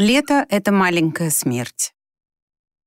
Лето — это маленькая смерть.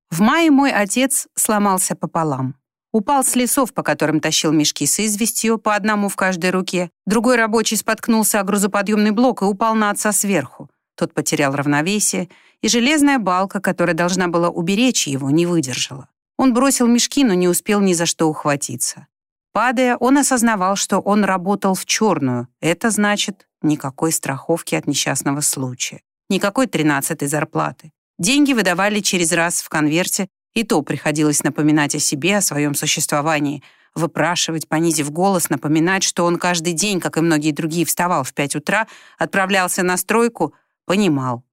В мае мой отец сломался пополам. Упал с лесов, по которым тащил мешки с известью, по одному в каждой руке. Другой рабочий споткнулся о грузоподъемный блок и упал на отца сверху. Тот потерял равновесие, и железная балка, которая должна была уберечь его, не выдержала. Он бросил мешки, но не успел ни за что ухватиться. Падая, он осознавал, что он работал в черную. Это значит никакой страховки от несчастного случая, никакой тринадцатой зарплаты. Деньги выдавали через раз в конверте, и то приходилось напоминать о себе, о своем существовании, выпрашивать, понизив голос, напоминать, что он каждый день, как и многие другие, вставал в пять утра, отправлялся на стройку, понимал.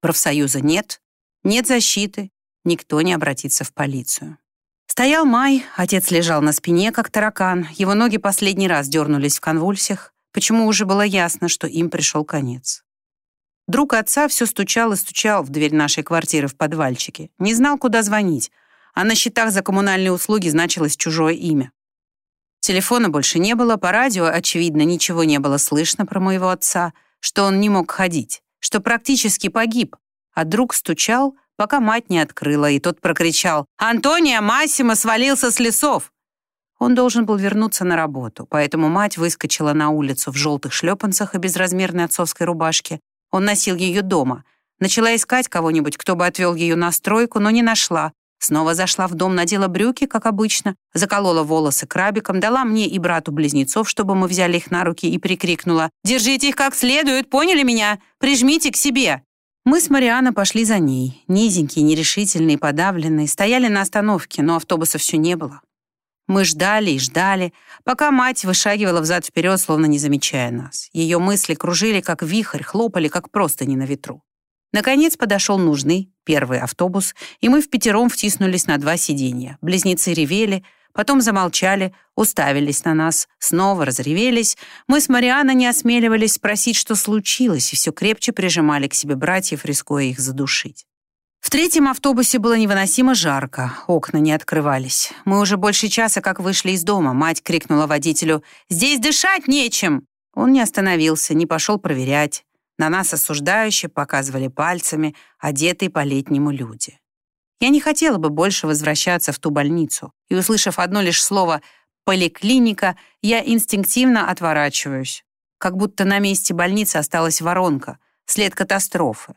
Профсоюза нет, нет защиты, никто не обратится в полицию. Стоял май, отец лежал на спине, как таракан, его ноги последний раз дернулись в конвульсиях, почему уже было ясно, что им пришел конец. Друг отца все стучал и стучал в дверь нашей квартиры в подвальчике, не знал, куда звонить, а на счетах за коммунальные услуги значилось чужое имя. Телефона больше не было, по радио, очевидно, ничего не было слышно про моего отца, что он не мог ходить, что практически погиб, а друг стучал, пока мать не открыла, и тот прокричал «Антония Массимо свалился с лесов!» Он должен был вернуться на работу, поэтому мать выскочила на улицу в желтых шлепанцах и безразмерной отцовской рубашке. Он носил ее дома. Начала искать кого-нибудь, кто бы отвел ее на стройку, но не нашла. Снова зашла в дом, надела брюки, как обычно, заколола волосы крабиком, дала мне и брату близнецов, чтобы мы взяли их на руки, и прикрикнула «Держите их как следует, поняли меня? Прижмите к себе!» Мы с Марианой пошли за ней. Низенькие, нерешительные, подавленные. Стояли на остановке, но автобуса все не было. Мы ждали и ждали, пока мать вышагивала взад-вперед, словно не замечая нас. Ее мысли кружили, как вихрь, хлопали, как просто не на ветру. Наконец подошел нужный, первый автобус, и мы в пятером втиснулись на два сиденья. Близнецы ревели, Потом замолчали, уставились на нас, снова разревелись. Мы с Марианой не осмеливались спросить, что случилось, и все крепче прижимали к себе братьев, рискуя их задушить. В третьем автобусе было невыносимо жарко, окна не открывались. Мы уже больше часа как вышли из дома. Мать крикнула водителю «Здесь дышать нечем!» Он не остановился, не пошел проверять. На нас осуждающе показывали пальцами, одетые по-летнему люди. Я не хотела бы больше возвращаться в ту больницу, и, услышав одно лишь слово «поликлиника», я инстинктивно отворачиваюсь, как будто на месте больницы осталась воронка, след катастрофы.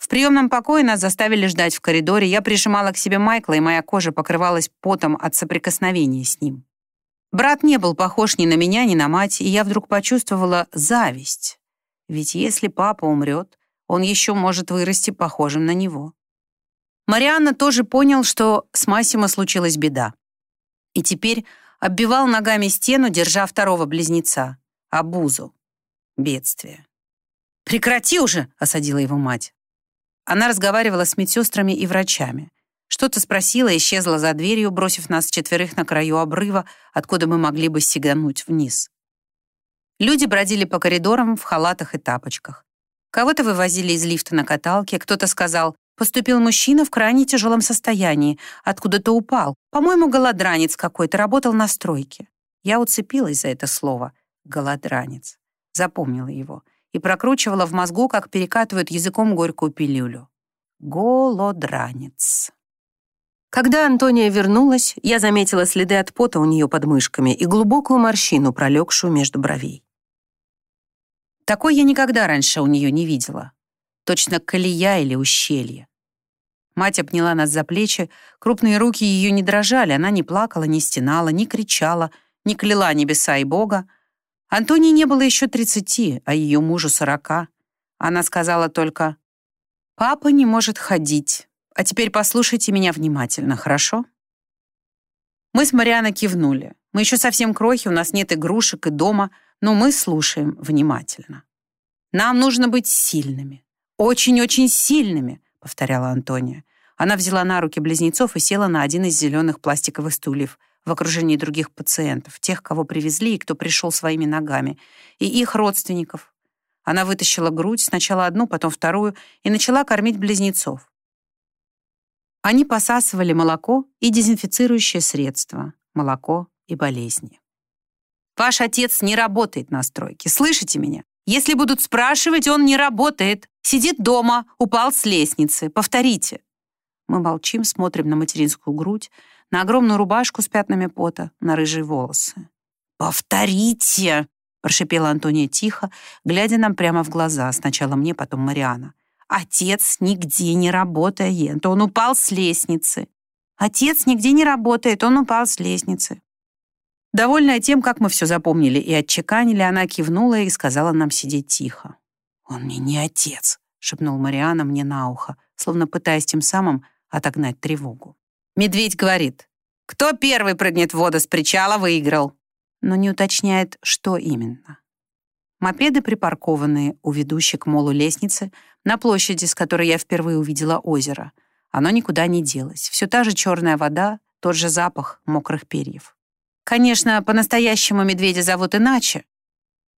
В приемном покое нас заставили ждать в коридоре, я прижимала к себе Майкла, и моя кожа покрывалась потом от соприкосновения с ним. Брат не был похож ни на меня, ни на мать, и я вдруг почувствовала зависть. Ведь если папа умрет, он еще может вырасти похожим на него. Марианна тоже понял, что с Массимо случилась беда. И теперь оббивал ногами стену, держа второго близнеца, Абузу. Бедствие. «Прекрати уже!» — осадила его мать. Она разговаривала с медсестрами и врачами. Что-то спросила, исчезла за дверью, бросив нас четверых на краю обрыва, откуда мы могли бы сигануть вниз. Люди бродили по коридорам в халатах и тапочках. Кого-то вывозили из лифта на каталке, кто-то сказал Поступил мужчина в крайне тяжелом состоянии, откуда-то упал. По-моему, голодранец какой-то, работал на стройке. Я уцепилась за это слово «голодранец». Запомнила его и прокручивала в мозгу, как перекатывают языком горькую пилюлю. Голодранец. Когда Антония вернулась, я заметила следы от пота у нее под мышками и глубокую морщину, пролегшую между бровей. Такой я никогда раньше у нее не видела. Точно колея или ущелье. Мать обняла нас за плечи, крупные руки ее не дрожали, она не плакала, не стенала, не кричала, не кляла небеса и Бога. Антонии не было еще тридцати, а ее мужу сорока. Она сказала только «Папа не может ходить, а теперь послушайте меня внимательно, хорошо?» Мы с Марианой кивнули. Мы еще совсем крохи, у нас нет игрушек и дома, но мы слушаем внимательно. Нам нужно быть сильными, очень-очень сильными, — повторяла Антония. Она взяла на руки близнецов и села на один из зеленых пластиковых стульев в окружении других пациентов, тех, кого привезли и кто пришел своими ногами, и их родственников. Она вытащила грудь, сначала одну, потом вторую, и начала кормить близнецов. Они посасывали молоко и дезинфицирующее средство, молоко и болезни. «Ваш отец не работает на стройке, слышите меня? Если будут спрашивать, он не работает. Сидит дома, упал с лестницы. Повторите». Мы молчим, смотрим на материнскую грудь, на огромную рубашку с пятнами пота, на рыжие волосы. «Повторите!» — прошипела Антония тихо, глядя нам прямо в глаза, сначала мне, потом Мариана. «Отец нигде не работает, он упал с лестницы. Отец нигде не работает, он упал с лестницы». Довольная тем, как мы все запомнили и отчеканили, она кивнула и сказала нам сидеть тихо. «Он мне не отец», — шепнул Мариана мне на ухо, словно пытаясь тем самым отогнать тревогу. Медведь говорит, «Кто первый прыгнет в воду с причала, выиграл», но не уточняет, что именно. Мопеды припаркованные у ведущей к молу лестницы на площади, с которой я впервые увидела озеро. Оно никуда не делось. Все та же черная вода, тот же запах мокрых перьев. Конечно, по-настоящему медведя зовут иначе,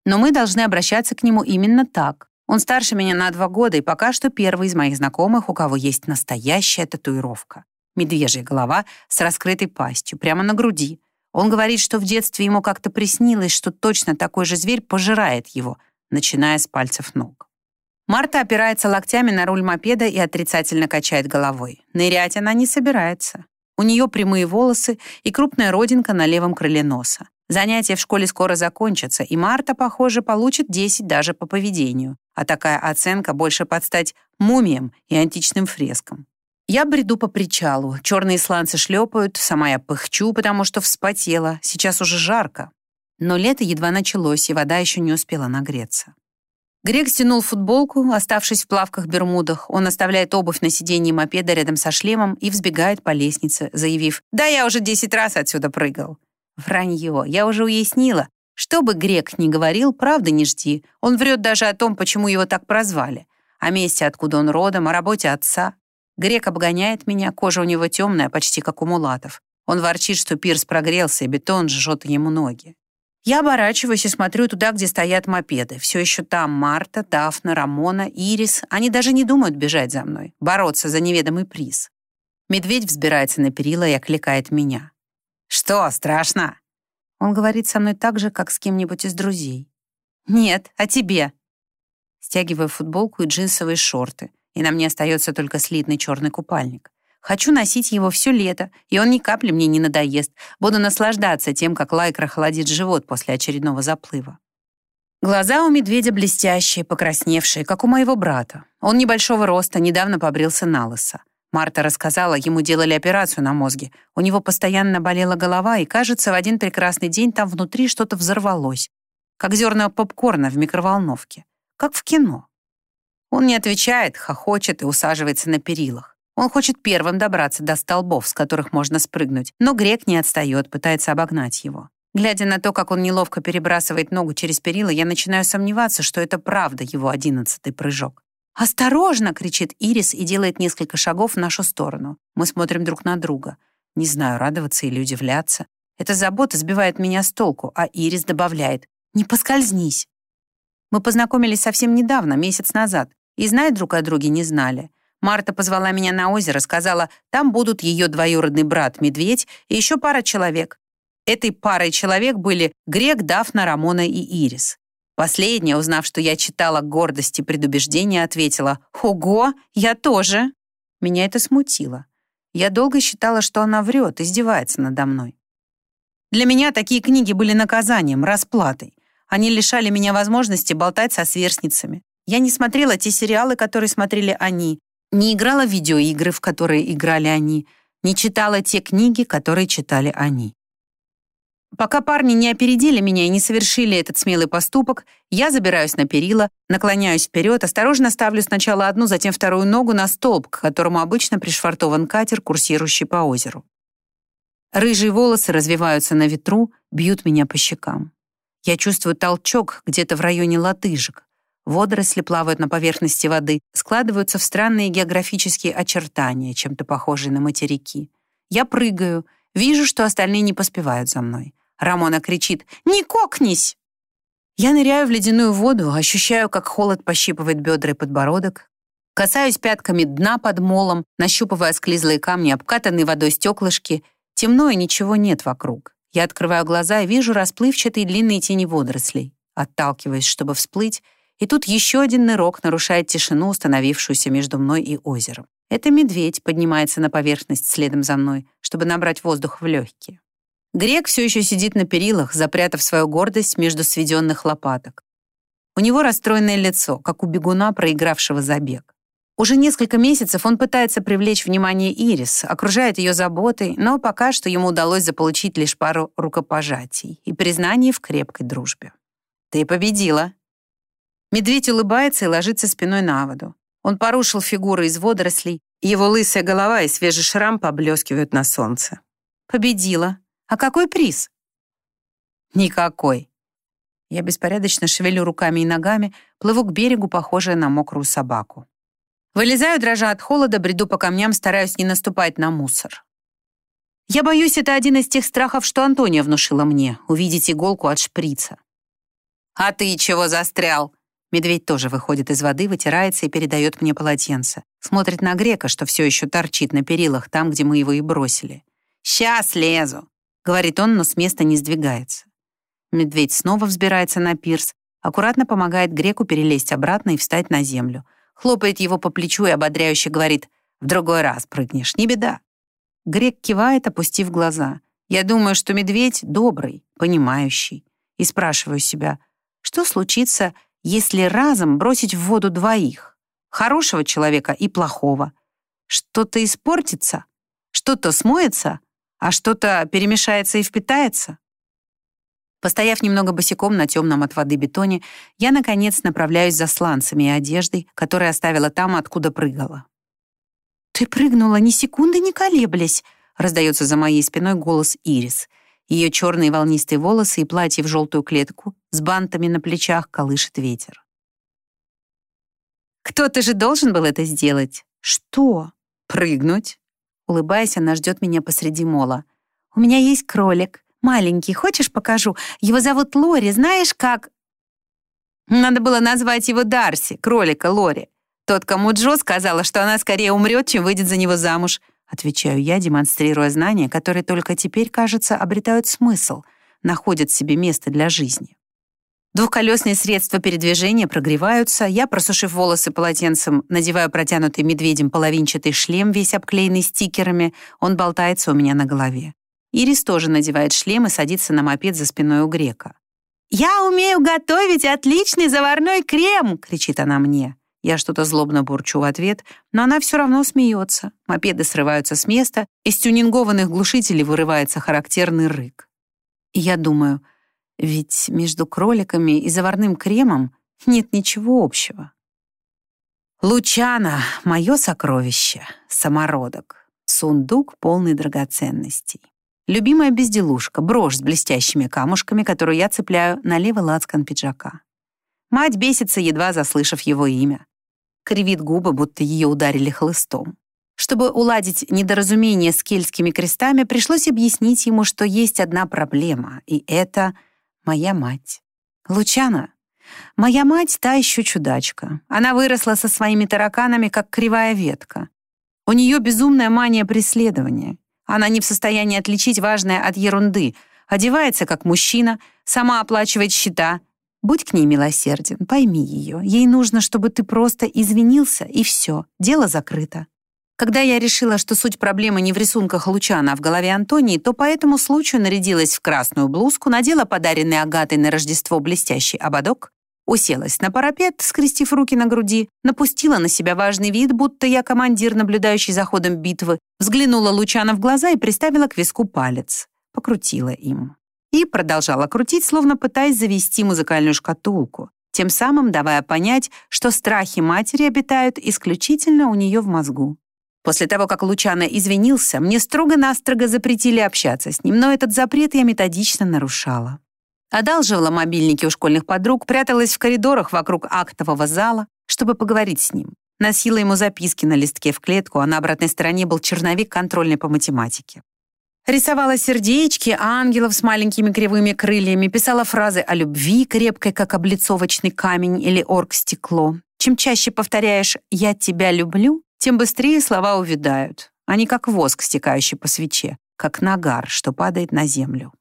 но мы должны обращаться к нему именно так. Он старше меня на два года и пока что первый из моих знакомых, у кого есть настоящая татуировка. Медвежья голова с раскрытой пастью, прямо на груди. Он говорит, что в детстве ему как-то приснилось, что точно такой же зверь пожирает его, начиная с пальцев ног. Марта опирается локтями на руль мопеда и отрицательно качает головой. Нырять она не собирается. У нее прямые волосы и крупная родинка на левом крыле носа. Занятия в школе скоро закончатся, и Марта, похоже, получит 10 даже по поведению. А такая оценка больше подстать мумиям и античным фрескам. Я бреду по причалу, черные сланцы шлепают, сама я пыхчу, потому что вспотела, сейчас уже жарко. Но лето едва началось, и вода еще не успела нагреться. Грек стянул футболку, оставшись в плавках-бермудах. Он оставляет обувь на сиденье мопеда рядом со шлемом и взбегает по лестнице, заявив «Да я уже десять раз отсюда прыгал». Вранье, я уже уяснила. Что бы Грек ни говорил, правда не жди. Он врет даже о том, почему его так прозвали. О месте, откуда он родом, о работе отца. Грек обгоняет меня, кожа у него темная, почти как у мулатов. Он ворчит, что пирс прогрелся, и бетон жжет ему ноги. Я оборачиваюсь и смотрю туда, где стоят мопеды. Все еще там Марта, Дафна, Рамона, Ирис. Они даже не думают бежать за мной, бороться за неведомый приз. Медведь взбирается на перила и окликает меня. «Что, страшно?» Он говорит со мной так же, как с кем-нибудь из друзей. «Нет, а тебе?» Стягиваю футболку и джинсовые шорты, и на мне остается только слитный черный купальник. Хочу носить его все лето, и он ни капли мне не надоест. Буду наслаждаться тем, как лайкра холодит живот после очередного заплыва. Глаза у медведя блестящие, покрасневшие, как у моего брата. Он небольшого роста, недавно побрился на лысо. Марта рассказала, ему делали операцию на мозге. У него постоянно болела голова, и, кажется, в один прекрасный день там внутри что-то взорвалось, как зерна попкорна в микроволновке, как в кино. Он не отвечает, хохочет и усаживается на перилах. Он хочет первым добраться до столбов, с которых можно спрыгнуть, но грек не отстает, пытается обогнать его. Глядя на то, как он неловко перебрасывает ногу через перила, я начинаю сомневаться, что это правда его одиннадцатый прыжок. «Осторожно!» — кричит Ирис и делает несколько шагов в нашу сторону. Мы смотрим друг на друга. Не знаю, радоваться или удивляться. Эта забота сбивает меня с толку, а Ирис добавляет «Не поскользнись!» Мы познакомились совсем недавно, месяц назад, и знать друг о друге не знали. Марта позвала меня на озеро, сказала, там будут ее двоюродный брат Медведь и еще пара человек. Этой парой человек были Грек, Дафна, Рамона и Ирис. Последняя, узнав, что я читала «Гордость и предубеждение», ответила «Ого, я тоже». Меня это смутило. Я долго считала, что она врет, издевается надо мной. Для меня такие книги были наказанием, расплатой. Они лишали меня возможности болтать со сверстницами. Я не смотрела те сериалы, которые смотрели они, не играла в видеоигры, в которые играли они, не читала те книги, которые читали они. Пока парни не опередили меня и не совершили этот смелый поступок, я забираюсь на перила, наклоняюсь вперед, осторожно ставлю сначала одну, затем вторую ногу на столб, к которому обычно пришвартован катер, курсирующий по озеру. Рыжие волосы развиваются на ветру, бьют меня по щекам. Я чувствую толчок где-то в районе лодыжек. Водоросли плавают на поверхности воды, складываются в странные географические очертания, чем-то похожие на материки. Я прыгаю, вижу, что остальные не поспевают за мной. Рамона кричит «Не кокнись!» Я ныряю в ледяную воду, ощущаю, как холод пощипывает бедра и подбородок, касаюсь пятками дна под молом, нащупывая склизлые камни, обкатанные водой стеклышки. Темно и ничего нет вокруг. Я открываю глаза и вижу расплывчатые длинные тени водорослей. Отталкиваюсь, чтобы всплыть, И тут еще один нырок нарушает тишину, установившуюся между мной и озером. Это медведь поднимается на поверхность следом за мной, чтобы набрать воздух в легкие. Грек все еще сидит на перилах, запрятав свою гордость между сведенных лопаток. У него расстроенное лицо, как у бегуна, проигравшего забег. Уже несколько месяцев он пытается привлечь внимание Ирис, окружает ее заботой, но пока что ему удалось заполучить лишь пару рукопожатий и признание в крепкой дружбе. «Ты победила!» Медведь улыбается и ложится спиной на воду. Он порушил фигуры из водорослей, его лысая голова и свежий шрам поблескивают на солнце. «Победила! А какой приз?» «Никакой!» Я беспорядочно шевелю руками и ногами, плыву к берегу, похожая на мокрую собаку. Вылезаю, дрожа от холода, бреду по камням, стараюсь не наступать на мусор. Я боюсь, это один из тех страхов, что Антония внушила мне, увидеть иголку от шприца. «А ты чего застрял?» Медведь тоже выходит из воды, вытирается и передает мне полотенце. Смотрит на грека, что все еще торчит на перилах, там, где мы его и бросили. «Сейчас лезу», — говорит он, но с места не сдвигается. Медведь снова взбирается на пирс, аккуратно помогает греку перелезть обратно и встать на землю — хлопает его по плечу и ободряюще говорит «В другой раз прыгнешь, не беда». Грек кивает, опустив глаза. Я думаю, что медведь добрый, понимающий. И спрашиваю себя, что случится, если разом бросить в воду двоих? Хорошего человека и плохого. Что-то испортится, что-то смоется, а что-то перемешается и впитается. Постояв немного босиком на темном от воды бетоне, я, наконец, направляюсь за сланцами и одеждой, которые оставила там, откуда прыгала. «Ты прыгнула ни секунды не колеблясь», — раздается за моей спиной голос Ирис. Ее черные волнистые волосы и платье в желтую клетку с бантами на плечах колышет ветер. «Кто-то же должен был это сделать?» «Что?» «Прыгнуть?» Улыбаясь, она ждет меня посреди мола. «У меня есть кролик. Маленький, хочешь покажу? Его зовут Лори, знаешь как...» Надо было назвать его Дарси, кролика Лори. Тот, кому Джо сказала, что она скорее умрет, чем выйдет за него замуж. Отвечаю я, демонстрируя знания, которые только теперь, кажется, обретают смысл, находят себе место для жизни. Двухколесные средства передвижения прогреваются, я, просушив волосы полотенцем, надеваю протянутый медведем половинчатый шлем, весь обклеенный стикерами, он болтается у меня на голове. Ирис тоже надевает шлем и садится на мопед за спиной у грека. «Я умею готовить отличный заварной крем!» — кричит она мне. Я что-то злобно бурчу в ответ, но она все равно смеется. Мопеды срываются с места, из тюнингованных глушителей вырывается характерный рык. И я думаю, ведь между кроликами и заварным кремом нет ничего общего. Лучана — мое сокровище, самородок, сундук полный драгоценностей. Любимая безделушка, брошь с блестящими камушками, которую я цепляю на левый лацкан пиджака. Мать бесится, едва заслышав его имя. Кривит губы, будто ее ударили хлыстом. Чтобы уладить недоразумение с кельтскими крестами, пришлось объяснить ему, что есть одна проблема, и это моя мать. Лучана. Моя мать та еще чудачка. Она выросла со своими тараканами, как кривая ветка. У нее безумная мания преследования. Она не в состоянии отличить важное от ерунды, одевается как мужчина, сама оплачивает счета. Будь к ней милосерден, пойми ее. Ей нужно, чтобы ты просто извинился, и все, дело закрыто. Когда я решила, что суть проблемы не в рисунках Лучана, а в голове Антонии, то по этому случаю нарядилась в красную блузку, надела подаренный Агатой на Рождество блестящий ободок, Уселась на парапет, скрестив руки на груди, напустила на себя важный вид, будто я командир, наблюдающий за ходом битвы, взглянула Лучана в глаза и приставила к виску палец. Покрутила им. И продолжала крутить, словно пытаясь завести музыкальную шкатулку, тем самым давая понять, что страхи матери обитают исключительно у нее в мозгу. После того, как Лучана извинился, мне строго-настрого запретили общаться с ним, но этот запрет я методично нарушала. Одалживала мобильники у школьных подруг, пряталась в коридорах вокруг актового зала, чтобы поговорить с ним. Носила ему записки на листке в клетку, а на обратной стороне был черновик контрольный по математике. Рисовала сердечки, ангелов с маленькими кривыми крыльями, писала фразы о любви, крепкой, как облицовочный камень или оргстекло. Чем чаще повторяешь «я тебя люблю», тем быстрее слова увядают. Они как воск, стекающий по свече, как нагар, что падает на землю.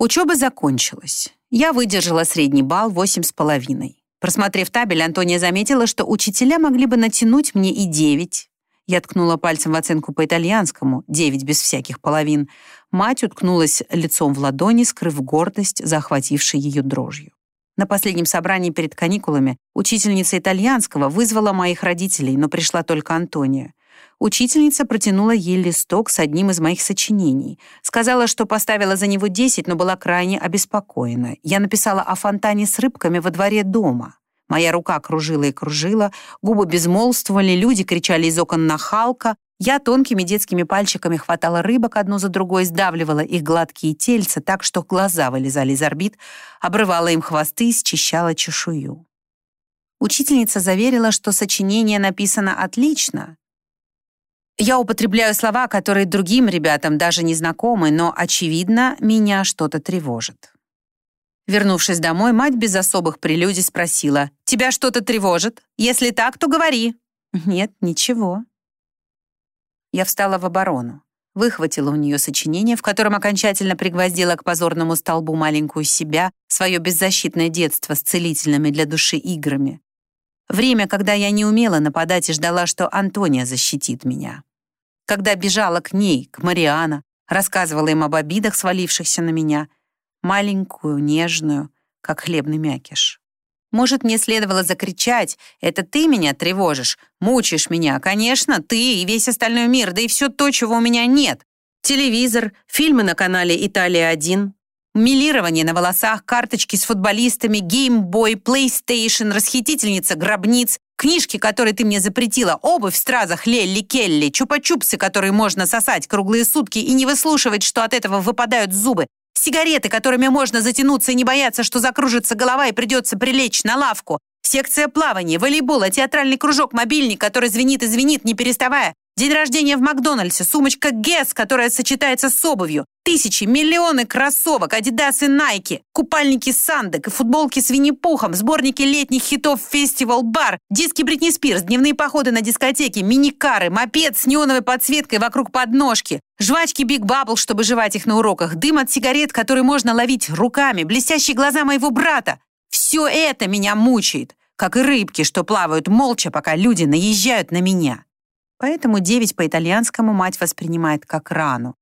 Учеба закончилась. Я выдержала средний балл восемь с половиной. Просмотрев табель, Антония заметила, что учителя могли бы натянуть мне и девять. Я ткнула пальцем в оценку по итальянскому, девять без всяких половин. Мать уткнулась лицом в ладони, скрыв гордость, захватившей ее дрожью. На последнем собрании перед каникулами учительница итальянского вызвала моих родителей, но пришла только Антония. Учительница протянула ей листок с одним из моих сочинений. Сказала, что поставила за него 10, но была крайне обеспокоена. Я написала о фонтане с рыбками во дворе дома. Моя рука кружила и кружила, губы безмолвствовали, люди кричали из окон на Халка. Я тонкими детскими пальчиками хватала рыбок одну за другой, сдавливала их гладкие тельца так, что глаза вылезали из орбит, обрывала им хвосты и счищала чешую. Учительница заверила, что сочинение написано отлично, я употребляю слова, которые другим ребятам даже не знакомы, но, очевидно, меня что-то тревожит. Вернувшись домой, мать без особых прелюдий спросила, «Тебя что-то тревожит? Если так, то говори». «Нет, ничего». Я встала в оборону, выхватила у нее сочинение, в котором окончательно пригвоздила к позорному столбу маленькую себя, свое беззащитное детство с целительными для души играми. Время, когда я не умела нападать и ждала, что Антония защитит меня. Когда бежала к ней, к Мариана, рассказывала им об обидах, свалившихся на меня, маленькую, нежную, как хлебный мякиш. Может, мне следовало закричать «Это ты меня тревожишь, мучаешь меня, конечно, ты и весь остальной мир, да и все то, чего у меня нет. Телевизор, фильмы на канале «Италия-1», Милирование на волосах, карточки с футболистами, геймбой, плейстейшн, расхитительница гробниц, книжки, которые ты мне запретила, обувь в стразах Лелли Келли, чупа-чупсы, которые можно сосать круглые сутки и не выслушивать, что от этого выпадают зубы, сигареты, которыми можно затянуться и не бояться, что закружится голова и придется прилечь на лавку, секция плавания, волейбола, театральный кружок, мобильник, который звенит и звенит, не переставая, День рождения в Макдональдсе, сумочка Guess, которая сочетается с обувью, тысячи, миллионы кроссовок, Adidas и Nike, купальники Сандек. И футболки с Винни-Пухом, сборники летних хитов Фестивал Бар, диски Бритни Спирс, дневные походы на дискотеки, мини-кары, мопед с неоновой подсветкой вокруг подножки, жвачки Big Bubble, чтобы жевать их на уроках, дым от сигарет, который можно ловить руками, блестящие глаза моего брата. Все это меня мучает, как и рыбки, что плавают молча, пока люди наезжают на меня. Поэтому девять по итальянскому мать воспринимает как рану.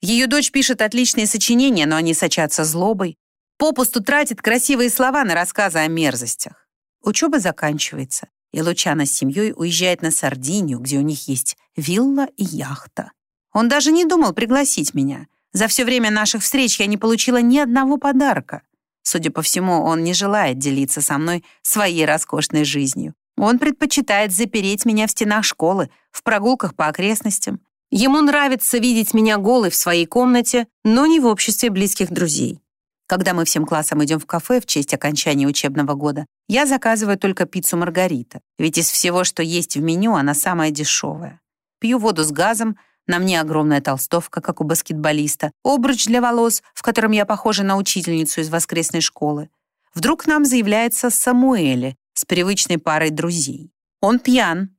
Ее дочь пишет отличные сочинения, но они сочатся злобой. Попусту тратит красивые слова на рассказы о мерзостях. Учеба заканчивается, и Лучано с семьей уезжает на Сардинию, где у них есть вилла и яхта. Он даже не думал пригласить меня. За все время наших встреч я не получила ни одного подарка. Судя по всему, он не желает делиться со мной своей роскошной жизнью. Он предпочитает запереть меня в стенах школы, в прогулках по окрестностям. Ему нравится видеть меня голой в своей комнате, но не в обществе близких друзей. Когда мы всем классом идем в кафе в честь окончания учебного года, я заказываю только пиццу Маргарита, ведь из всего, что есть в меню, она самая дешевая. Пью воду с газом, на мне огромная толстовка, как у баскетболиста, обруч для волос, в котором я похожа на учительницу из воскресной школы. Вдруг к нам заявляется Самуэле, с привычной парой друзей. Он пьян.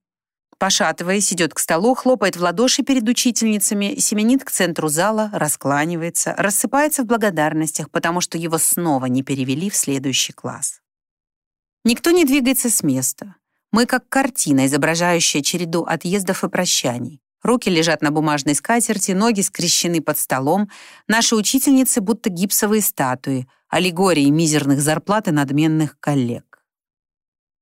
Пошатываясь, идет к столу, хлопает в ладоши перед учительницами, семенит к центру зала, раскланивается, рассыпается в благодарностях, потому что его снова не перевели в следующий класс. Никто не двигается с места. Мы как картина, изображающая череду отъездов и прощаний. Руки лежат на бумажной скатерти, ноги скрещены под столом. Наши учительницы будто гипсовые статуи, аллегории мизерных зарплат и надменных коллег.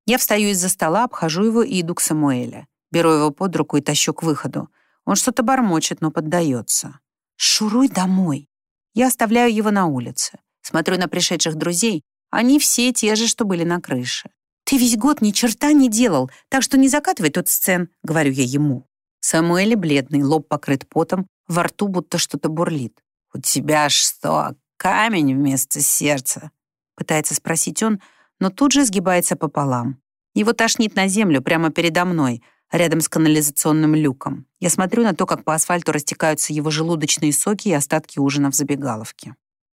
Я встаю из-за стола, обхожу его и иду к Самуэля. Беру его под руку и тащу к выходу. Он что-то бормочет, но поддается. «Шуруй домой!» Я оставляю его на улице. Смотрю на пришедших друзей. Они все те же, что были на крыше. «Ты весь год ни черта не делал, так что не закатывай тут сцен», — говорю я ему. Самуэль бледный, лоб покрыт потом, во рту будто что-то бурлит. «У тебя что, камень вместо сердца?» Пытается спросить он, но тут же сгибается пополам. Его тошнит на землю прямо передо мной, рядом с канализационным люком. Я смотрю на то, как по асфальту растекаются его желудочные соки и остатки ужина в забегаловке.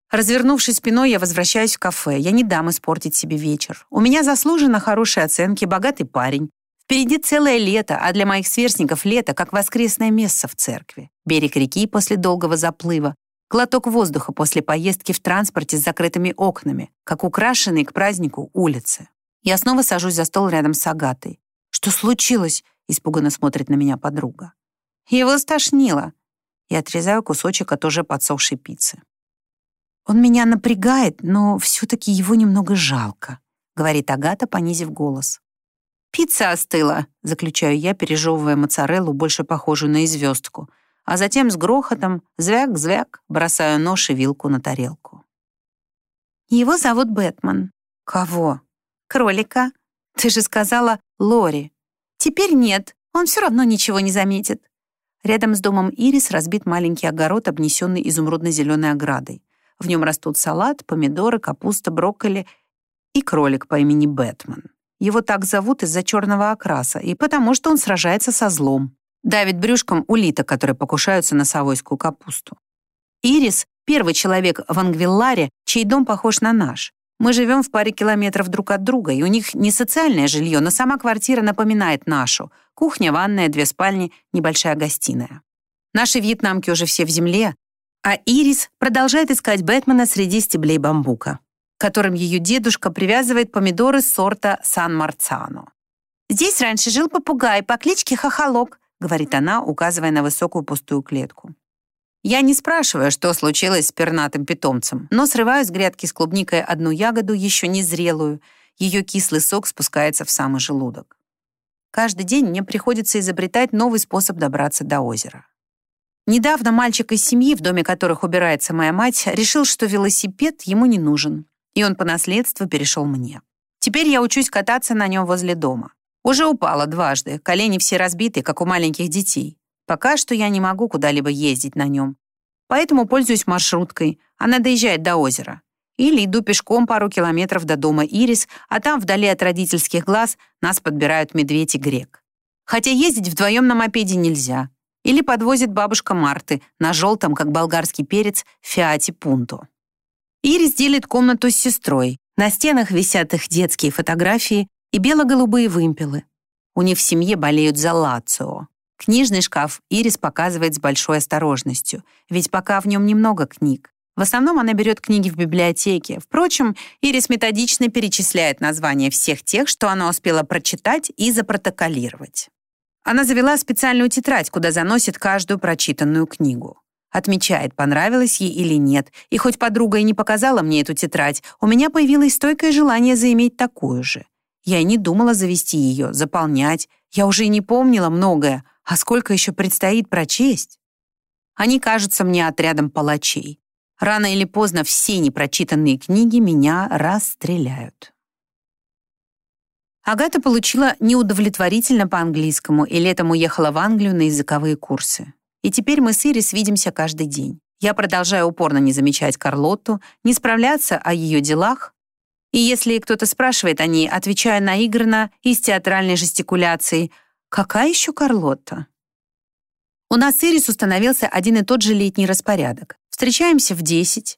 Развернувшись спиной, я возвращаюсь в кафе. Я не дам испортить себе вечер. У меня заслуженно хорошие оценки, богатый парень. Впереди целое лето, а для моих сверстников лето, как воскресное место в церкви. Берег реки после долгого заплыва, Глоток воздуха после поездки в транспорте с закрытыми окнами, как украшенные к празднику улицы. Я снова сажусь за стол рядом с Агатой. «Что случилось?» — испуганно смотрит на меня подруга. «Его стошнило». Я отрезаю кусочек от уже подсохшей пиццы. «Он меня напрягает, но все-таки его немного жалко», — говорит Агата, понизив голос. «Пицца остыла», — заключаю я, пережевывая моцареллу, больше похожую на известку, а затем с грохотом, звяк-звяк, бросаю нож и вилку на тарелку. «Его зовут Бэтмен». «Кого?» «Кролика. Ты же сказала Лори». «Теперь нет, он все равно ничего не заметит». Рядом с домом Ирис разбит маленький огород, обнесенный изумрудно-зеленой оградой. В нем растут салат, помидоры, капуста, брокколи и кролик по имени Бэтмен. Его так зовут из-за черного окраса и потому, что он сражается со злом. Давит брюшком улиток, которые покушаются на совойскую капусту. Ирис — первый человек в Ангвилларе, чей дом похож на наш. Мы живем в паре километров друг от друга, и у них не социальное жилье, но сама квартира напоминает нашу. Кухня, ванная, две спальни, небольшая гостиная. Наши вьетнамки уже все в земле, а Ирис продолжает искать Бэтмена среди стеблей бамбука которым ее дедушка привязывает помидоры сорта Сан-Марцано. «Здесь раньше жил попугай по кличке Хохолок», говорит она, указывая на высокую пустую клетку. Я не спрашиваю, что случилось с пернатым питомцем, но срываю с грядки с клубникой одну ягоду, еще не зрелую. Ее кислый сок спускается в самый желудок. Каждый день мне приходится изобретать новый способ добраться до озера. Недавно мальчик из семьи, в доме которых убирается моя мать, решил, что велосипед ему не нужен и он по наследству перешел мне. Теперь я учусь кататься на нем возле дома. Уже упала дважды, колени все разбиты, как у маленьких детей. Пока что я не могу куда-либо ездить на нем. Поэтому пользуюсь маршруткой. Она доезжает до озера. Или иду пешком пару километров до дома Ирис, а там, вдали от родительских глаз, нас подбирают медведь и грек. Хотя ездить вдвоем на мопеде нельзя. Или подвозит бабушка Марты на желтом, как болгарский перец, Фиате Пунто. Ирис делит комнату с сестрой. На стенах висят их детские фотографии и бело-голубые вымпелы. У них в семье болеют за Лацио. Книжный шкаф Ирис показывает с большой осторожностью, ведь пока в нем немного книг. В основном она берет книги в библиотеке. Впрочем, Ирис методично перечисляет названия всех тех, что она успела прочитать и запротоколировать. Она завела специальную тетрадь, куда заносит каждую прочитанную книгу. Отмечает, понравилось ей или нет. И хоть подруга и не показала мне эту тетрадь, у меня появилось стойкое желание заиметь такую же. Я и не думала завести ее, заполнять. Я уже и не помнила многое, а сколько еще предстоит прочесть. Они кажутся мне отрядом палачей. Рано или поздно все непрочитанные книги меня расстреляют. Агата получила неудовлетворительно по английскому и летом уехала в Англию на языковые курсы. И теперь мы с Ирис видимся каждый день. Я продолжаю упорно не замечать Карлотту, не справляться о ее делах. И если кто-то спрашивает о ней, отвечаю наигранно и с театральной жестикуляцией «Какая еще Карлотта?» У нас с Ирис установился один и тот же летний распорядок. Встречаемся в 10,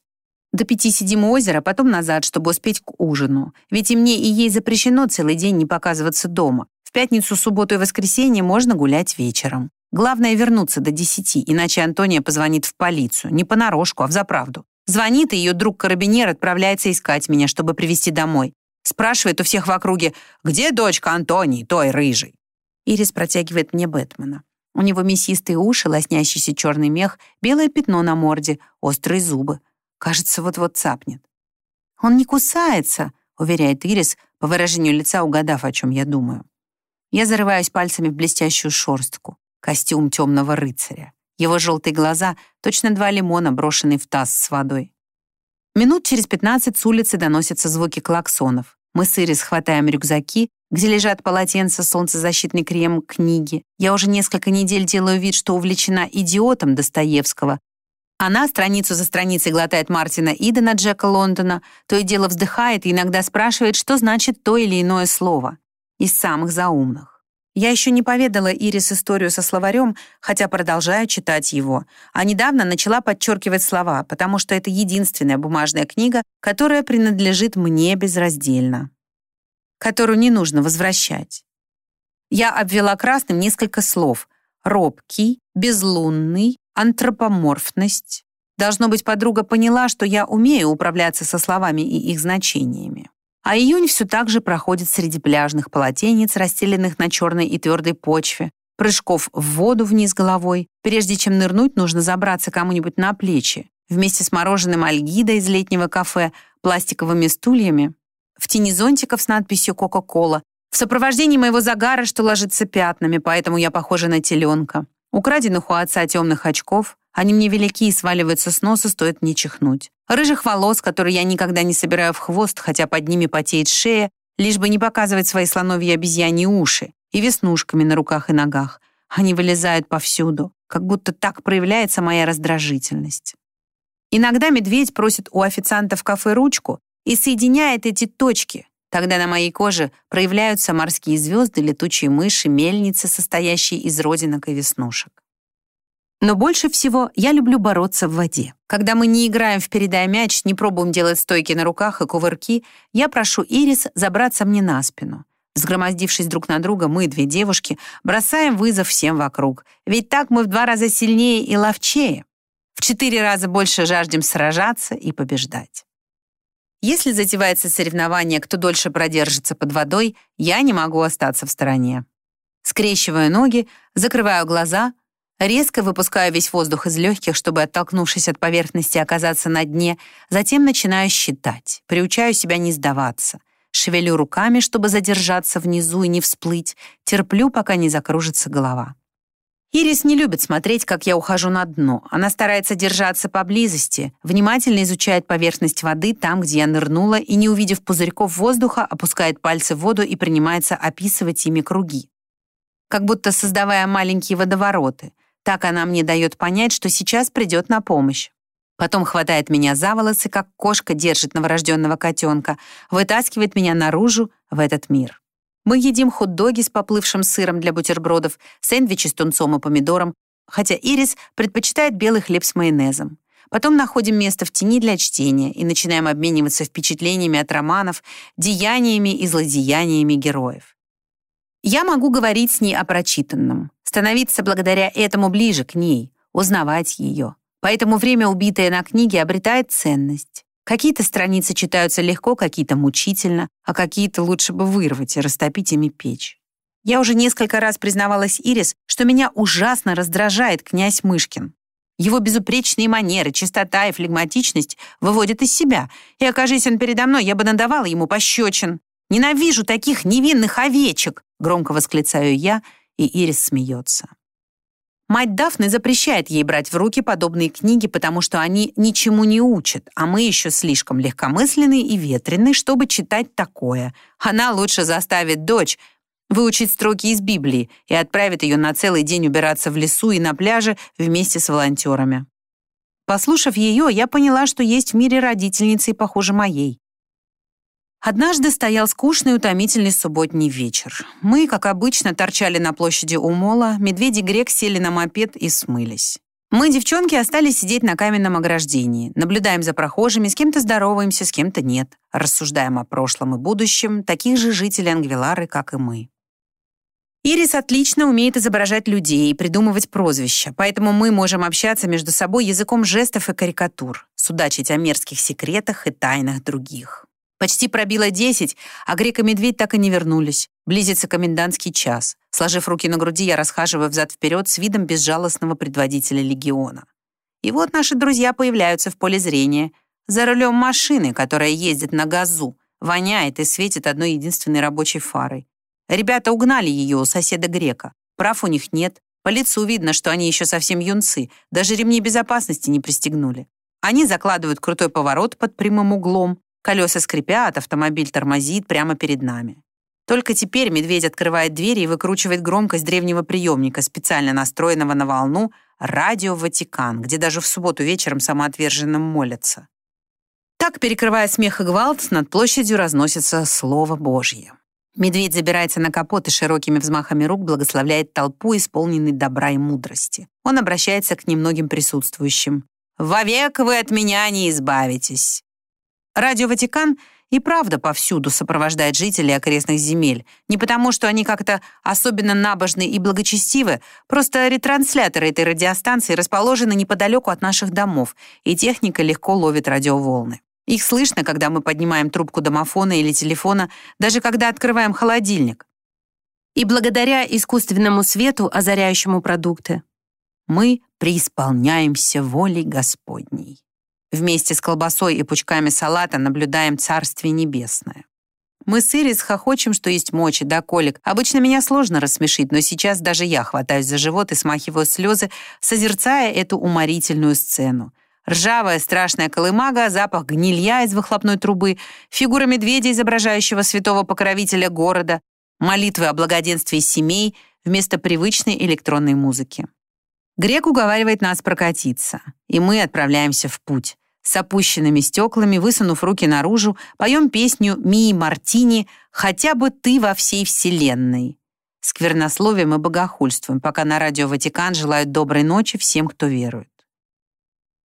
до пяти сидим у озера, потом назад, чтобы успеть к ужину. Ведь и мне, и ей запрещено целый день не показываться дома. В пятницу, субботу и воскресенье можно гулять вечером. Главное вернуться до десяти, иначе Антония позвонит в полицию. Не понарошку, а взаправду. Звонит, и ее друг-карабинер отправляется искать меня, чтобы привезти домой. Спрашивает у всех в округе, где дочка Антонии, той рыжей. Ирис протягивает мне Бэтмена. У него мясистые уши, лоснящийся черный мех, белое пятно на морде, острые зубы. Кажется, вот-вот цапнет. «Он не кусается», — уверяет Ирис, по выражению лица угадав, о чем я думаю. Я зарываюсь пальцами в блестящую шорстку костюм темного рыцаря. Его желтые глаза — точно два лимона, брошенные в таз с водой. Минут через пятнадцать с улицы доносятся звуки клаксонов. Мы с Ирис хватаем рюкзаки, где лежат полотенца, солнцезащитный крем, книги. Я уже несколько недель делаю вид, что увлечена идиотом Достоевского. Она страницу за страницей глотает Мартина Идена Джека Лондона, то и дело вздыхает и иногда спрашивает, что значит то или иное слово. Из самых заумных. Я еще не поведала Ирис историю со словарем, хотя продолжаю читать его, а недавно начала подчеркивать слова, потому что это единственная бумажная книга, которая принадлежит мне безраздельно, которую не нужно возвращать. Я обвела красным несколько слов «робкий», «безлунный», «антропоморфность». Должно быть, подруга поняла, что я умею управляться со словами и их значениями. А июнь все так же проходит среди пляжных полотенец, расстеленных на черной и твердой почве, прыжков в воду вниз головой. Прежде чем нырнуть, нужно забраться кому-нибудь на плечи. Вместе с мороженым Альгида из летнего кафе, пластиковыми стульями, в тени зонтиков с надписью «Кока-кола», в сопровождении моего загара, что ложится пятнами, поэтому я похожа на теленка. Украденных у отца темных очков, они мне велики и сваливаются с носа, стоит мне чихнуть. Рыжих волос, которые я никогда не собираю в хвост, хотя под ними потеет шея, лишь бы не показывать свои слоновьи обезьяньи уши, и веснушками на руках и ногах. Они вылезают повсюду, как будто так проявляется моя раздражительность. Иногда медведь просит у официанта в кафе ручку и соединяет эти точки. Тогда на моей коже проявляются морские звезды, летучие мыши, мельницы, состоящие из родинок и веснушек. Но больше всего я люблю бороться в воде. Когда мы не играем в «передай мяч», не пробуем делать стойки на руках и кувырки, я прошу Ирис забраться мне на спину. Сгромоздившись друг на друга, мы, две девушки, бросаем вызов всем вокруг. Ведь так мы в два раза сильнее и ловчее. В четыре раза больше жаждем сражаться и побеждать. Если затевается соревнование, кто дольше продержится под водой, я не могу остаться в стороне. Скрещиваю ноги, закрываю глаза, резко выпускаю весь воздух из легких, чтобы, оттолкнувшись от поверхности, оказаться на дне, затем начинаю считать, приучаю себя не сдаваться, шевелю руками, чтобы задержаться внизу и не всплыть, терплю, пока не закружится голова. Ирис не любит смотреть, как я ухожу на дно. Она старается держаться поблизости, внимательно изучает поверхность воды там, где я нырнула, и, не увидев пузырьков воздуха, опускает пальцы в воду и принимается описывать ими круги. Как будто создавая маленькие водовороты. Так она мне дает понять, что сейчас придет на помощь. Потом хватает меня за волосы, как кошка держит новорожденного котенка, вытаскивает меня наружу в этот мир. Мы едим хот-доги с поплывшим сыром для бутербродов, сэндвичи с тунцом и помидором, хотя Ирис предпочитает белый хлеб с майонезом. Потом находим место в тени для чтения и начинаем обмениваться впечатлениями от романов, деяниями и злодеяниями героев. Я могу говорить с ней о прочитанном, становиться благодаря этому ближе к ней, узнавать ее. Поэтому время, убитое на книге, обретает ценность. Какие-то страницы читаются легко, какие-то мучительно, а какие-то лучше бы вырвать и растопить ими печь. Я уже несколько раз признавалась Ирис, что меня ужасно раздражает князь Мышкин. Его безупречные манеры, чистота и флегматичность выводят из себя, и, окажись он передо мной, я бы надавала ему пощечин. «Ненавижу таких невинных овечек!» — громко восклицаю я, и Ирис смеется. Мать Дафны запрещает ей брать в руки подобные книги, потому что они ничему не учат, а мы еще слишком легкомысленны и ветрены, чтобы читать такое. Она лучше заставит дочь выучить строки из Библии и отправит ее на целый день убираться в лесу и на пляже вместе с волонтерами. Послушав ее, я поняла, что есть в мире родительницы, похоже моей. Однажды стоял скучный утомительный субботний вечер. Мы, как обычно, торчали на площади у мола, медведи грек сели на мопед и смылись. Мы, девчонки, остались сидеть на каменном ограждении, наблюдаем за прохожими, с кем-то здороваемся, с кем-то нет, рассуждаем о прошлом и будущем, таких же жителей Ангвилары, как и мы. Ирис отлично умеет изображать людей и придумывать прозвища, поэтому мы можем общаться между собой языком жестов и карикатур, судачить о мерзких секретах и тайнах других. Почти пробило десять, а Грек и Медведь так и не вернулись. Близится комендантский час. Сложив руки на груди, я расхаживаю взад-вперед с видом безжалостного предводителя легиона. И вот наши друзья появляются в поле зрения. За рулем машины, которая ездит на газу, воняет и светит одной единственной рабочей фарой. Ребята угнали ее у соседа Грека. Прав у них нет. По лицу видно, что они еще совсем юнцы. Даже ремни безопасности не пристегнули. Они закладывают крутой поворот под прямым углом, Колеса скрипят, автомобиль тормозит прямо перед нами. Только теперь медведь открывает двери и выкручивает громкость древнего приемника, специально настроенного на волну «Радио Ватикан», где даже в субботу вечером самоотверженным молятся. Так, перекрывая смех и гвалт, над площадью разносится Слово Божье. Медведь забирается на капот и широкими взмахами рук благословляет толпу, исполненной добра и мудрости. Он обращается к немногим присутствующим. «Вовек вы от меня не избавитесь. Радио «Ватикан» и правда повсюду сопровождает жителей окрестных земель. Не потому, что они как-то особенно набожны и благочестивы, просто ретрансляторы этой радиостанции расположены неподалеку от наших домов, и техника легко ловит радиоволны. Их слышно, когда мы поднимаем трубку домофона или телефона, даже когда открываем холодильник. И благодаря искусственному свету, озаряющему продукты, мы преисполняемся волей Господней. Вместе с колбасой и пучками салата наблюдаем Царствие Небесное. Мы с Ирис хохочем, что есть мочи, да, Колик? Обычно меня сложно рассмешить, но сейчас даже я хватаюсь за живот и смахиваю слезы, созерцая эту уморительную сцену. Ржавая страшная колымага, запах гнилья из выхлопной трубы, фигура медведя, изображающего святого покровителя города, молитвы о благоденствии семей вместо привычной электронной музыки. Грек уговаривает нас прокатиться, и мы отправляемся в путь. С опущенными стеклами, высунув руки наружу, поем песню «Мии Мартини» «Хотя бы ты во всей вселенной». Сквернословием и богохульствуем, пока на радио «Ватикан» желают доброй ночи всем, кто верует.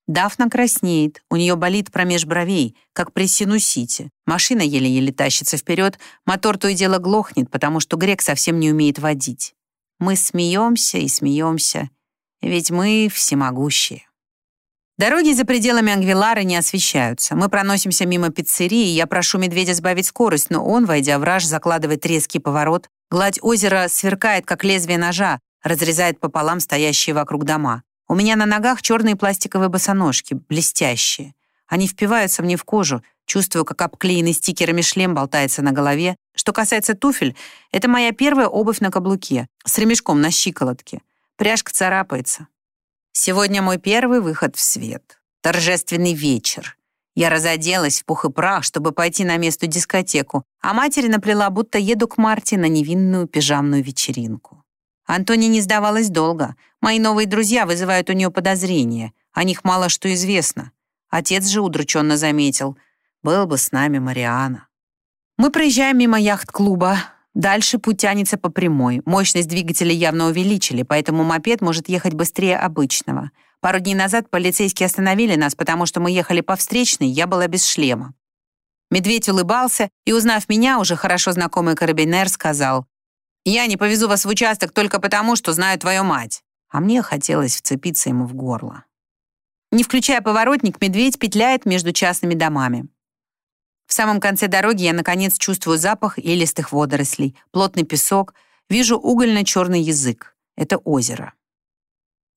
Дафна краснеет, у нее болит промеж бровей, как при синусите. Машина еле-еле тащится вперед, мотор то и дело глохнет, потому что грек совсем не умеет водить. Мы смеемся и смеемся, ведь мы всемогущие. Дороги за пределами Ангвилара не освещаются. Мы проносимся мимо пиццерии, я прошу медведя сбавить скорость, но он, войдя в раж, закладывает резкий поворот. Гладь озера сверкает, как лезвие ножа, разрезает пополам стоящие вокруг дома. У меня на ногах черные пластиковые босоножки, блестящие. Они впиваются мне в кожу, чувствую, как обклеенный стикерами шлем болтается на голове. Что касается туфель, это моя первая обувь на каблуке, с ремешком на щиколотке. Пряжка царапается. Сегодня мой первый выход в свет. Торжественный вечер. Я разоделась в пух и прах, чтобы пойти на местную дискотеку, а матери наплела, будто еду к Марте на невинную пижамную вечеринку. Антони не сдавалась долго. Мои новые друзья вызывают у нее подозрения. О них мало что известно. Отец же удрученно заметил. Был бы с нами Мариана. Мы проезжаем мимо яхт-клуба. Дальше путь тянется по прямой. Мощность двигателя явно увеличили, поэтому мопед может ехать быстрее обычного. Пару дней назад полицейские остановили нас, потому что мы ехали по встречной, я была без шлема. Медведь улыбался и, узнав меня, уже хорошо знакомый карабинер сказал, я не повезу вас в участок только потому, что знаю твою мать». А мне хотелось вцепиться ему в горло. Не включая поворотник, медведь петляет между частными домами. В самом конце дороги я, наконец, чувствую запах илистых водорослей, плотный песок, вижу угольно-черный язык. Это озеро.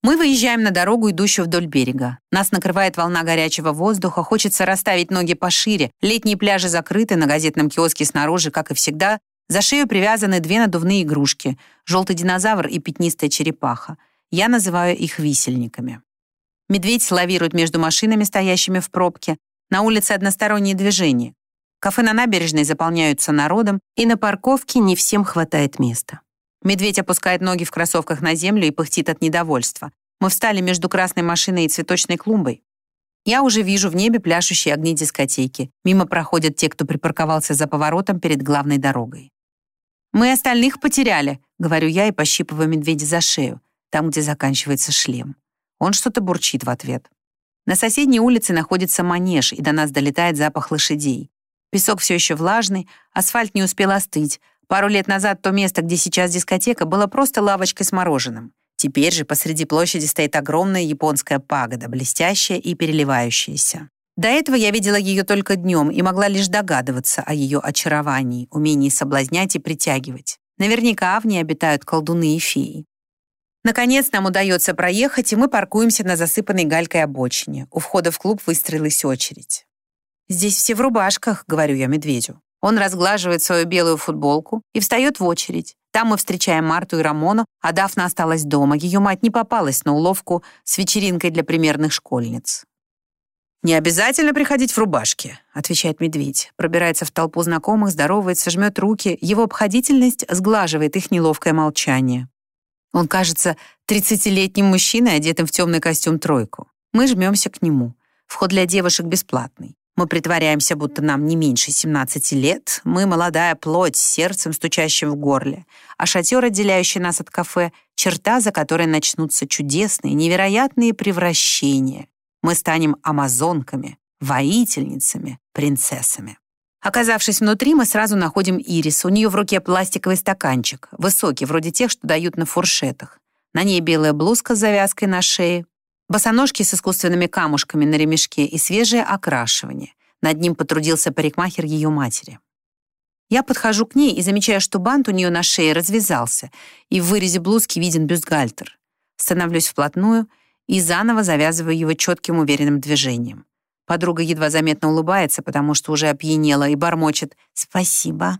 Мы выезжаем на дорогу, идущую вдоль берега. Нас накрывает волна горячего воздуха, хочется расставить ноги пошире. Летние пляжи закрыты, на газетном киоске снаружи, как и всегда, за шею привязаны две надувные игрушки — желтый динозавр и пятнистая черепаха. Я называю их висельниками. Медведь лавирует между машинами, стоящими в пробке. На улице одностороннее движение. Кафе на набережной заполняются народом, и на парковке не всем хватает места. Медведь опускает ноги в кроссовках на землю и пыхтит от недовольства. Мы встали между красной машиной и цветочной клумбой. Я уже вижу в небе пляшущие огни дискотеки. Мимо проходят те, кто припарковался за поворотом перед главной дорогой. «Мы остальных потеряли», — говорю я и пощипываю медведя за шею, там, где заканчивается шлем. Он что-то бурчит в ответ. На соседней улице находится манеж, и до нас долетает запах лошадей. Песок все еще влажный, асфальт не успел остыть. Пару лет назад то место, где сейчас дискотека, было просто лавочкой с мороженым. Теперь же посреди площади стоит огромная японская пагода, блестящая и переливающаяся. До этого я видела ее только днем и могла лишь догадываться о ее очаровании, умении соблазнять и притягивать. Наверняка в ней обитают колдуны и феи. Наконец нам удается проехать, и мы паркуемся на засыпанной галькой обочине. У входа в клуб выстроилась очередь. «Здесь все в рубашках», — говорю я медведю. Он разглаживает свою белую футболку и встает в очередь. Там мы встречаем Марту и Рамону, а Дафна осталась дома. Ее мать не попалась на уловку с вечеринкой для примерных школьниц. «Не обязательно приходить в рубашке», — отвечает медведь. Пробирается в толпу знакомых, здоровается, жмет руки. Его обходительность сглаживает их неловкое молчание. Он кажется тридцатилетним мужчиной, одетым в темный костюм тройку. Мы жмемся к нему. Вход для девушек бесплатный. Мы притворяемся, будто нам не меньше 17 лет. Мы молодая плоть с сердцем, стучащим в горле. А шатер, отделяющий нас от кафе, черта, за которой начнутся чудесные, невероятные превращения. Мы станем амазонками, воительницами, принцессами. Оказавшись внутри, мы сразу находим Ирис. У нее в руке пластиковый стаканчик, высокий, вроде тех, что дают на фуршетах. На ней белая блузка с завязкой на шее, босоножки с искусственными камушками на ремешке и свежее окрашивание. Над ним потрудился парикмахер ее матери. Я подхожу к ней и замечаю, что бант у нее на шее развязался, и в вырезе блузки виден бюстгальтер. Становлюсь вплотную и заново завязываю его четким уверенным движением. Подруга едва заметно улыбается, потому что уже опьянела, и бормочет «Спасибо».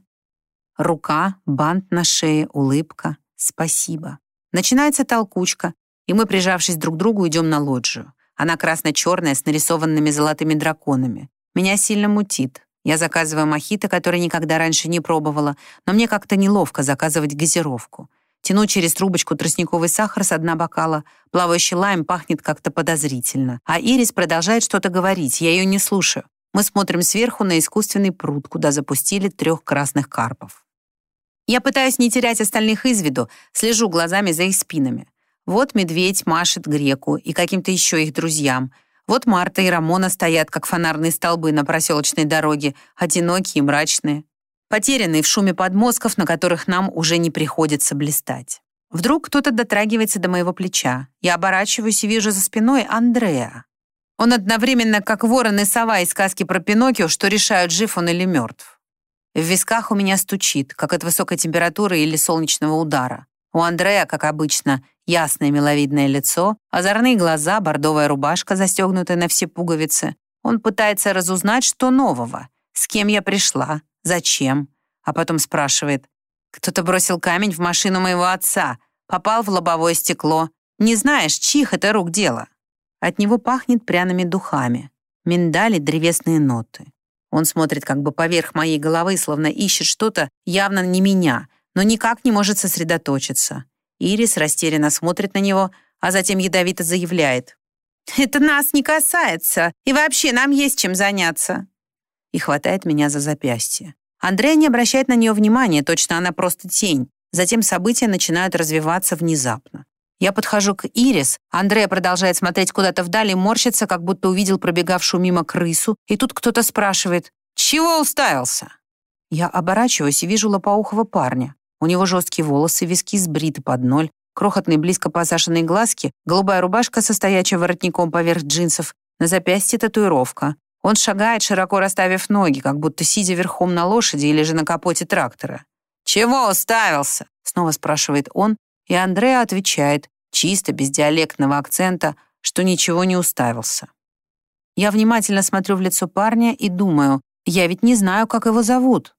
Рука, бант на шее, улыбка «Спасибо». Начинается толкучка, и мы, прижавшись друг к другу, идем на лоджию. Она красно-черная, с нарисованными золотыми драконами. Меня сильно мутит. Я заказываю мохито, который никогда раньше не пробовала, но мне как-то неловко заказывать газировку. Тяну через трубочку тростниковый сахар с дна бокала. Плавающий лайм пахнет как-то подозрительно. А Ирис продолжает что-то говорить, я ее не слушаю. Мы смотрим сверху на искусственный пруд, куда запустили трех красных карпов. Я пытаюсь не терять остальных из виду, слежу глазами за их спинами. Вот медведь машет греку и каким-то еще их друзьям. Вот Марта и Рамона стоят, как фонарные столбы на проселочной дороге, одинокие и мрачные, потерянные в шуме подмозгов, на которых нам уже не приходится блистать. Вдруг кто-то дотрагивается до моего плеча. Я оборачиваюсь и вижу за спиной Андрея. Он одновременно как ворон и сова из сказки про Пиноккио, что решают, жив он или мертв. В висках у меня стучит, как от высокой температуры или солнечного удара. У Андрея, как обычно, ясное миловидное лицо, озорные глаза, бордовая рубашка, застегнутая на все пуговицы. Он пытается разузнать, что нового, с кем я пришла, зачем. А потом спрашивает, кто-то бросил камень в машину моего отца, попал в лобовое стекло. Не знаешь, чьих это рук дело? От него пахнет пряными духами, миндали, древесные ноты. Он смотрит как бы поверх моей головы, словно ищет что-то явно не меня, но никак не может сосредоточиться. Ирис растерянно смотрит на него, а затем ядовито заявляет. «Это нас не касается, и вообще нам есть чем заняться». И хватает меня за запястье. Андрея не обращает на нее внимания, точно она просто тень. Затем события начинают развиваться внезапно. Я подхожу к Ирис, Андрея продолжает смотреть куда-то вдали морщится, как будто увидел пробегавшую мимо крысу, и тут кто-то спрашивает «Чего уставился?» Я оборачиваюсь и вижу лопоухого парня. У него жесткие волосы, виски сбриты под ноль, крохотные близко посаженные глазки, голубая рубашка со стоячим воротником поверх джинсов, на запястье татуировка. Он шагает, широко расставив ноги, как будто сидя верхом на лошади или же на капоте трактора. «Чего уставился?» — снова спрашивает он, и Андреа отвечает, чисто, без диалектного акцента, что ничего не уставился. Я внимательно смотрю в лицо парня и думаю, я ведь не знаю, как его зовут.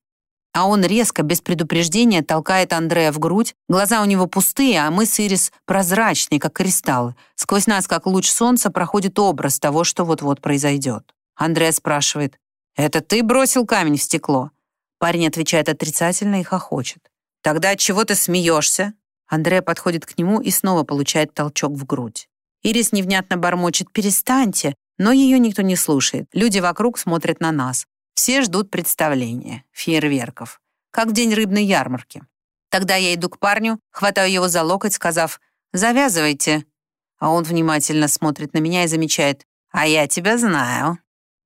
А он резко, без предупреждения, толкает Андрея в грудь. Глаза у него пустые, а мы с Ирис прозрачные, как кристаллы. Сквозь нас, как луч солнца, проходит образ того, что вот-вот произойдет. Андрея спрашивает, «Это ты бросил камень в стекло?» Парень отвечает отрицательно и хохочет. «Тогда от чего ты смеешься?» Андрея подходит к нему и снова получает толчок в грудь. Ирис невнятно бормочет «Перестаньте!», но ее никто не слушает. Люди вокруг смотрят на нас. Все ждут представления, фейерверков, как день рыбной ярмарки. Тогда я иду к парню, хватаю его за локоть, сказав «Завязывайте». А он внимательно смотрит на меня и замечает «А я тебя знаю».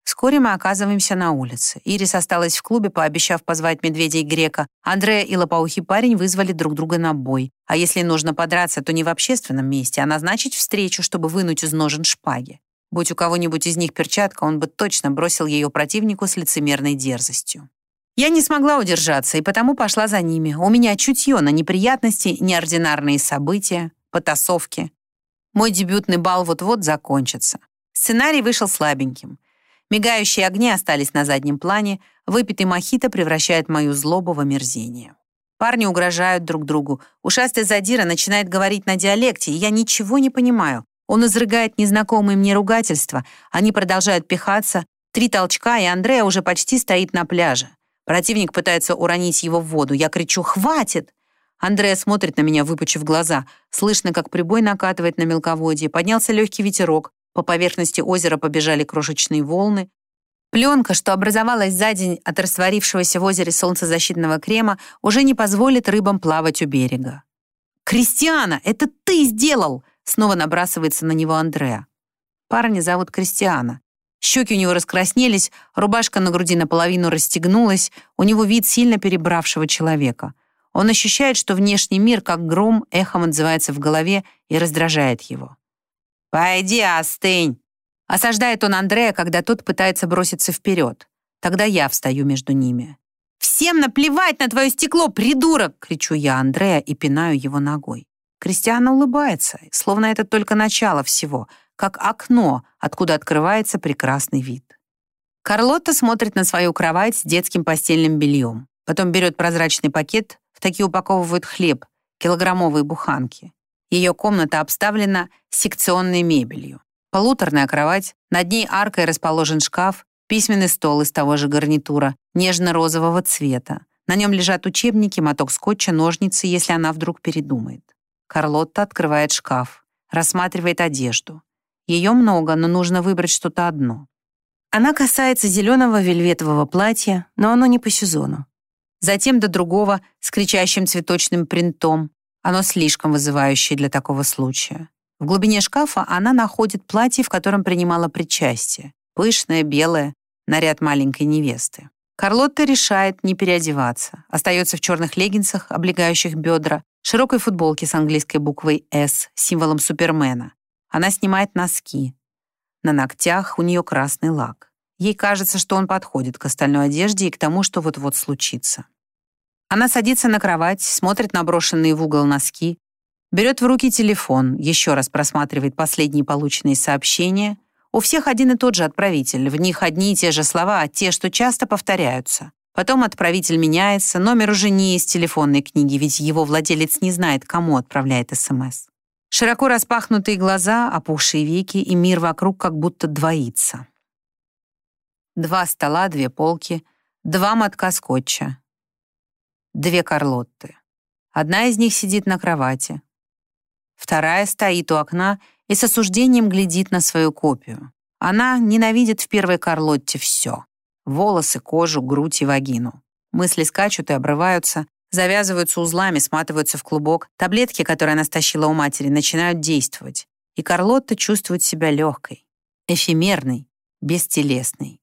Вскоре мы оказываемся на улице. Ирис осталась в клубе, пообещав позвать медведя и грека. Андрея и лопоухий парень вызвали друг друга на бой. А если нужно подраться, то не в общественном месте, а назначить встречу, чтобы вынуть из ножен шпаги. Будь у кого-нибудь из них перчатка, он бы точно бросил ее противнику с лицемерной дерзостью. Я не смогла удержаться, и потому пошла за ними. У меня чутье на неприятности, неординарные события, потасовки. Мой дебютный бал вот-вот закончится. Сценарий вышел слабеньким. Мигающие огни остались на заднем плане, выпитый мохито превращает мою злобу в омерзение. Парни угрожают друг другу. Ушастый задира начинает говорить на диалекте, и я ничего не понимаю. Он изрыгает незнакомые мне ругательства. Они продолжают пихаться. Три толчка, и Андреа уже почти стоит на пляже. Противник пытается уронить его в воду. Я кричу «Хватит!». Андреа смотрит на меня, выпучив глаза. Слышно, как прибой накатывает на мелководье. Поднялся легкий ветерок. По поверхности озера побежали крошечные волны. Пленка, что образовалась за день от растворившегося в озере солнцезащитного крема, уже не позволит рыбам плавать у берега. «Кристиана, это ты сделал!» Снова набрасывается на него Андреа. Парня зовут Кристиана. Щеки у него раскраснелись, рубашка на груди наполовину расстегнулась, у него вид сильно перебравшего человека. Он ощущает, что внешний мир, как гром, эхом отзывается в голове и раздражает его. «Пойди остынь!» Осаждает он Андрея, когда тот пытается броситься вперед. Тогда я встаю между ними. «Всем наплевать на твое стекло, придурок!» — кричу я Андрея и пинаю его ногой. Кристиана улыбается, словно это только начало всего, как окно, откуда открывается прекрасный вид. Карлотта смотрит на свою кровать с детским постельным бельем. Потом берет прозрачный пакет, в такие упаковывают хлеб, килограммовые буханки. Ее комната обставлена секционной мебелью. Полуторная кровать, над ней аркой расположен шкаф, письменный стол из того же гарнитура, нежно-розового цвета. На нем лежат учебники, моток скотча, ножницы, если она вдруг передумает. Карлотта открывает шкаф, рассматривает одежду. Ее много, но нужно выбрать что-то одно. Она касается зеленого вельветового платья, но оно не по сезону. Затем до другого с кричащим цветочным принтом. Оно слишком вызывающее для такого случая. В глубине шкафа она находит платье, в котором принимала причастие. Пышное, белое, наряд маленькой невесты. Карлотта решает не переодеваться. Остается в черных леггинсах, облегающих бедра, широкой футболке с английской буквой «С», символом Супермена. Она снимает носки. На ногтях у нее красный лак. Ей кажется, что он подходит к остальной одежде и к тому, что вот-вот случится. Она садится на кровать, смотрит на брошенные в угол носки, берет в руки телефон, еще раз просматривает последние полученные сообщения. У всех один и тот же отправитель, в них одни и те же слова, а те, что часто повторяются. Потом отправитель меняется, номер уже не из телефонной книги, ведь его владелец не знает, кому отправляет СМС. Широко распахнутые глаза, опухшие веки, и мир вокруг как будто двоится. Два стола, две полки, два мотка скотча. Две Карлотты. Одна из них сидит на кровати. Вторая стоит у окна и с осуждением глядит на свою копию. Она ненавидит в первой Карлотте все. Волосы, кожу, грудь и вагину. Мысли скачут и обрываются, завязываются узлами, сматываются в клубок. Таблетки, которые она стащила у матери, начинают действовать. И Карлотта чувствует себя легкой, эфемерной, бестелесной.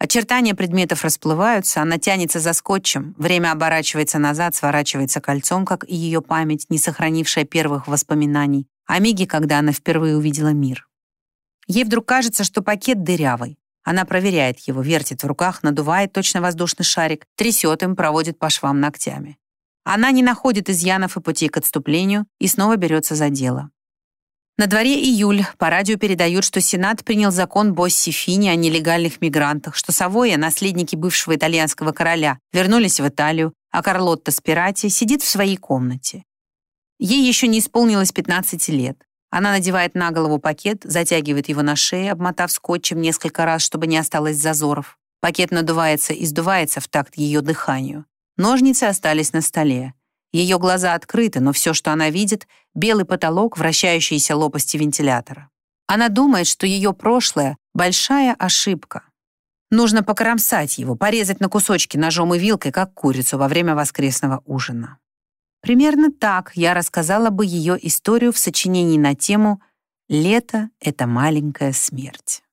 Очертания предметов расплываются, она тянется за скотчем, время оборачивается назад, сворачивается кольцом, как и ее память, не сохранившая первых воспоминаний, о миге, когда она впервые увидела мир. Ей вдруг кажется, что пакет дырявый, она проверяет его, вертит в руках, надувает точно воздушный шарик, трясет им, проводит по швам ногтями. Она не находит изъянов и путей к отступлению и снова берется за дело. На дворе июль. По радио передают, что Сенат принял закон Босси Фини о нелегальных мигрантах, что Савоя, наследники бывшего итальянского короля, вернулись в Италию, а Карлотта Спирати сидит в своей комнате. Ей еще не исполнилось 15 лет. Она надевает на голову пакет, затягивает его на шею, обмотав скотчем несколько раз, чтобы не осталось зазоров. Пакет надувается и сдувается в такт ее дыханию. Ножницы остались на столе. Ее глаза открыты, но все, что она видит — белый потолок, вращающиеся лопасти вентилятора. Она думает, что ее прошлое — большая ошибка. Нужно покромсать его, порезать на кусочки ножом и вилкой, как курицу во время воскресного ужина. Примерно так я рассказала бы ее историю в сочинении на тему «Лето — это маленькая смерть».